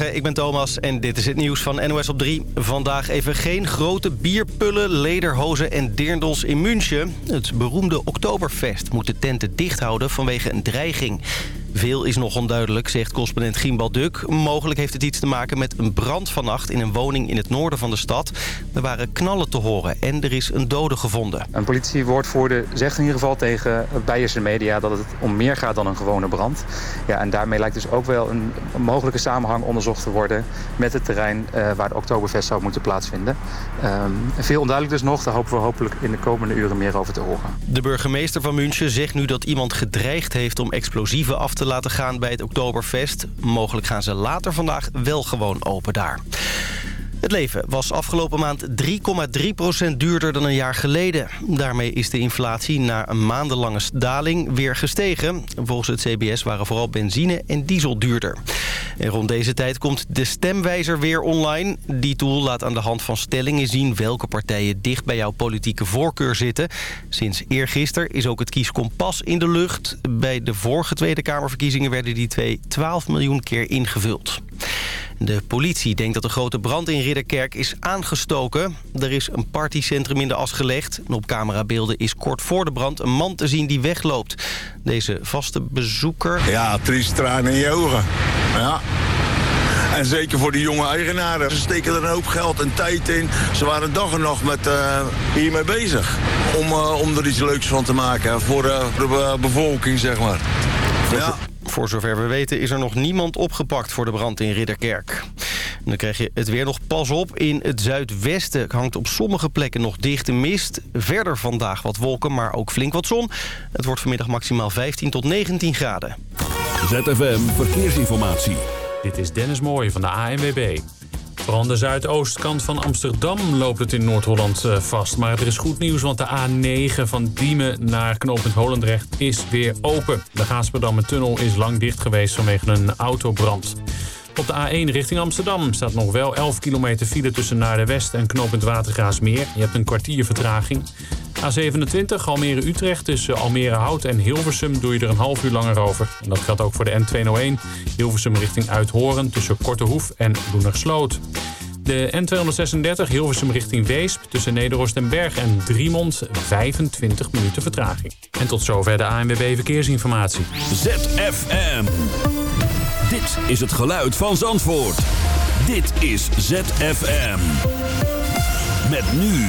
Ik ben Thomas en dit is het nieuws van NOS op 3. Vandaag even geen grote bierpullen, lederhozen en dirndels in München. Het beroemde Oktoberfest moet de tenten dicht houden vanwege een dreiging. Veel is nog onduidelijk, zegt correspondent Gimbal Duk. Mogelijk heeft het iets te maken met een brand vannacht in een woning in het noorden van de stad. Er waren knallen te horen en er is een dode gevonden. Een politiewoordvoerder zegt in ieder geval tegen Beierse media dat het om meer gaat dan een gewone brand. Ja, en daarmee lijkt dus ook wel een mogelijke samenhang onderzocht te worden met het terrein uh, waar de Oktoberfest zou moeten plaatsvinden. Um, veel onduidelijk dus nog, daar hopen we hopelijk in de komende uren meer over te horen. De burgemeester van München zegt nu dat iemand gedreigd heeft om explosieven af te laten gaan bij het Oktoberfest. Mogelijk gaan ze later vandaag wel gewoon open daar. Het leven was afgelopen maand 3,3% duurder dan een jaar geleden. Daarmee is de inflatie na een maandenlange daling weer gestegen. Volgens het CBS waren vooral benzine en diesel duurder. En rond deze tijd komt de stemwijzer weer online. Die tool laat aan de hand van stellingen zien welke partijen dicht bij jouw politieke voorkeur zitten. Sinds eergisteren is ook het kieskompas in de lucht. Bij de vorige Tweede Kamerverkiezingen werden die twee 12 miljoen keer ingevuld. De politie denkt dat de grote brand in Ridderkerk is aangestoken. Er is een partycentrum in de as gelegd. op camerabeelden is kort voor de brand een man te zien die wegloopt. Deze vaste bezoeker... Ja, triest tranen in je ogen. Ja. En zeker voor die jonge eigenaren. Ze steken er een hoop geld en tijd in. Ze waren dag en nacht met, uh, hiermee bezig. Om, uh, om er iets leuks van te maken voor uh, de bevolking, zeg maar. Ja. Voor zover we weten is er nog niemand opgepakt voor de brand in Ridderkerk. dan krijg je het weer nog pas op. In het zuidwesten hangt op sommige plekken nog dichte mist. Verder vandaag wat wolken, maar ook flink wat zon. Het wordt vanmiddag maximaal 15 tot 19 graden. ZFM Verkeersinformatie. Dit is Dennis Mooij van de ANWB. Vooral aan de zuidoostkant van Amsterdam loopt het in Noord-Holland eh, vast. Maar er is goed nieuws, want de A9 van Diemen naar knooppunt Holendrecht is weer open. De Gaasperdammer-tunnel is lang dicht geweest vanwege een autobrand. Op de A1 richting Amsterdam staat nog wel 11 kilometer file tussen naar de West en knooppunt Watergraasmeer. Je hebt een kwartier vertraging. A27 Almere-Utrecht tussen Almere-Hout en Hilversum doe je er een half uur langer over. En dat geldt ook voor de N201 Hilversum richting Uithoren tussen Kortehoef en Loenersloot. De N236 Hilversum richting Weesp tussen Nederhorst en Berg en Driemond 25 minuten vertraging. En tot zover de ANWB Verkeersinformatie. ZFM. Dit is het geluid van Zandvoort. Dit is ZFM. Met nu.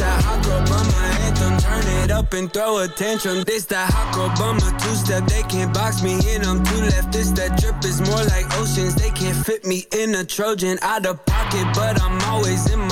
That hot girl bummer anthem. Turn it up and throw attention. This that hot girl bummer two step. They can't box me in. I'm two left. This that drip is more like oceans. They can't fit me in a Trojan. Out of pocket, but I'm always in my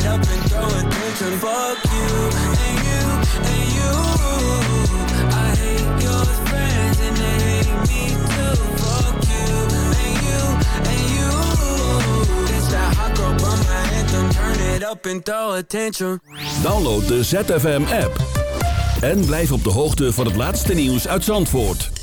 it up and throw attention. Fuck you and you and you. I hate your friends and they hate me too. Fuck you and you and you. This that hot girl bummer anthem. Turn it up and throw attention. Download de ZFM app. En blijf op de hoogte van het laatste nieuws uit Zandvoort.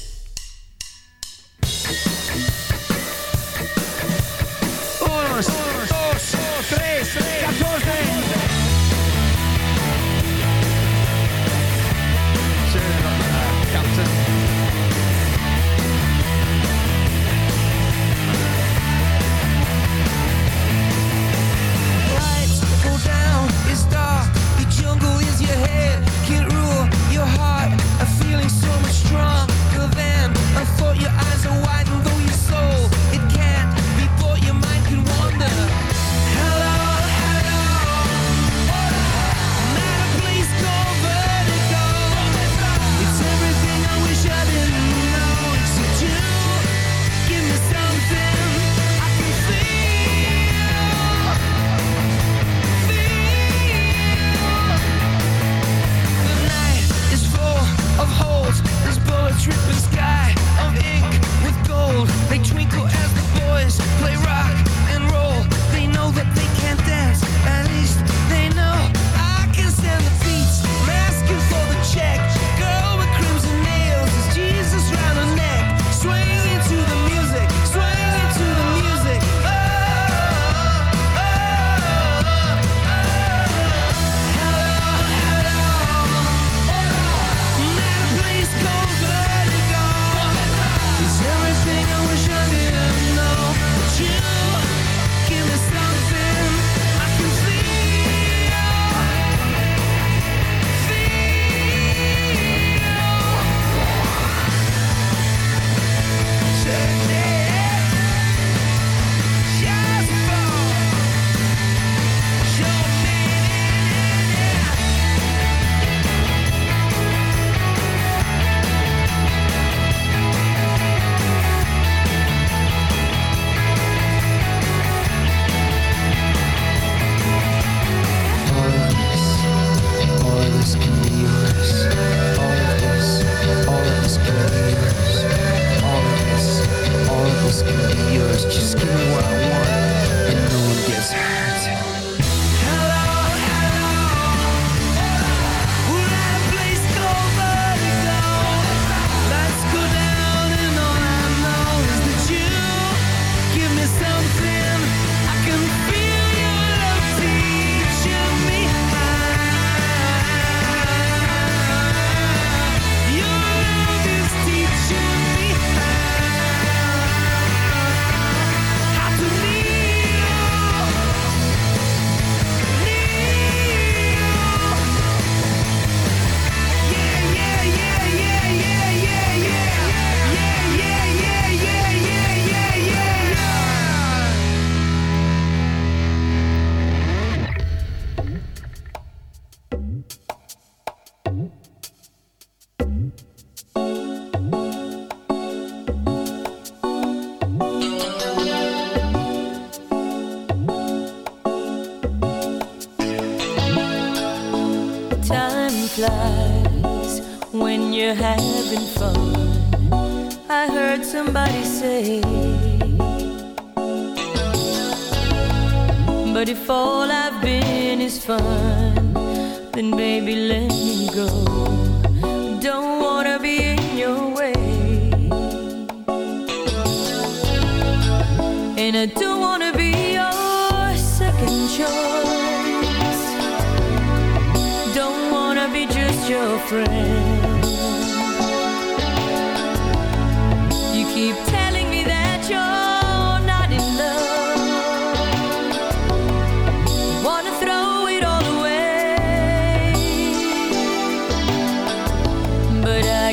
just give me one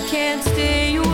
can't stay away.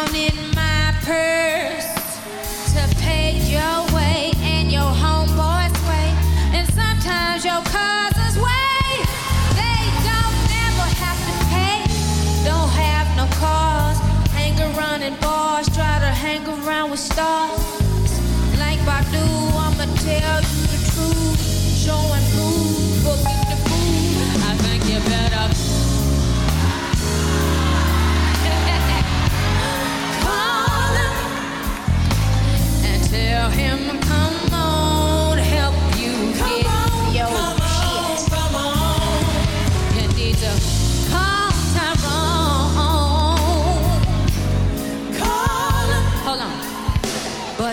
stars like I do, I'ma tell you.